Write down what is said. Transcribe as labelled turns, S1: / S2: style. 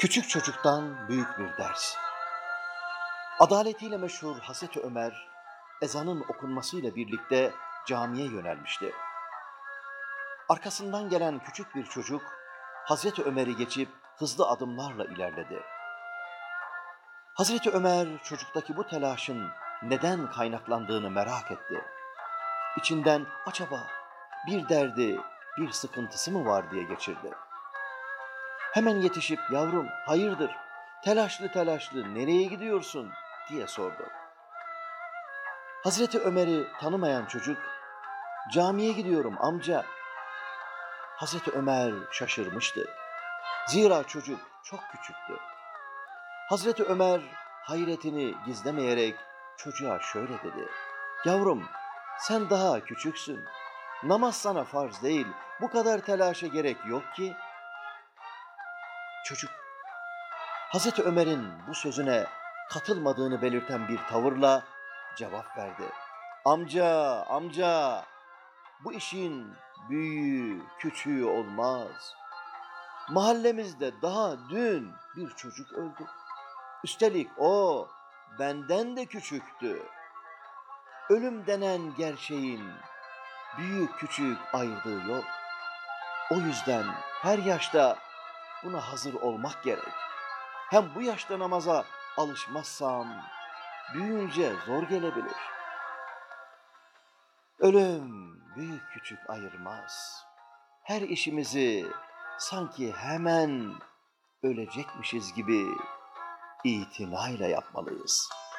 S1: Küçük çocuktan büyük bir ders. Adaletiyle meşhur Hazreti Ömer, ezanın okunmasıyla birlikte camiye yönelmişti. Arkasından gelen küçük bir çocuk, Hazreti Ömer'i geçip hızlı adımlarla ilerledi. Hazreti Ömer çocuktaki bu telaşın neden kaynaklandığını merak etti. İçinden acaba bir derdi, bir sıkıntısı mı var diye geçirdi. Hemen yetişip yavrum hayırdır, telaşlı telaşlı nereye gidiyorsun diye sordu. Hazreti Ömer'i tanımayan çocuk, camiye gidiyorum amca. Hazreti Ömer şaşırmıştı. Zira çocuk çok küçüktü. Hazreti Ömer hayretini gizlemeyerek çocuğa şöyle dedi. Yavrum sen daha küçüksün. Namaz sana farz değil. Bu kadar telaşa gerek yok ki. Çocuk Hazreti Ömer'in bu sözüne katılmadığını belirten bir tavırla cevap verdi. Amca, amca, bu işin büyüğü, küçüğü olmaz. Mahallemizde daha dün bir çocuk öldü. Üstelik o benden de küçüktü. Ölüm denen gerçeğin büyük küçük ayırdığı yok. O yüzden her yaşta buna hazır olmak gerek. Hem bu yaşta namaza alışmazsam büyüyünce zor gelebilir. Ölüm büyük küçük ayırmaz. Her işimizi sanki hemen ölecekmişiz gibi itinayla yapmalıyız.''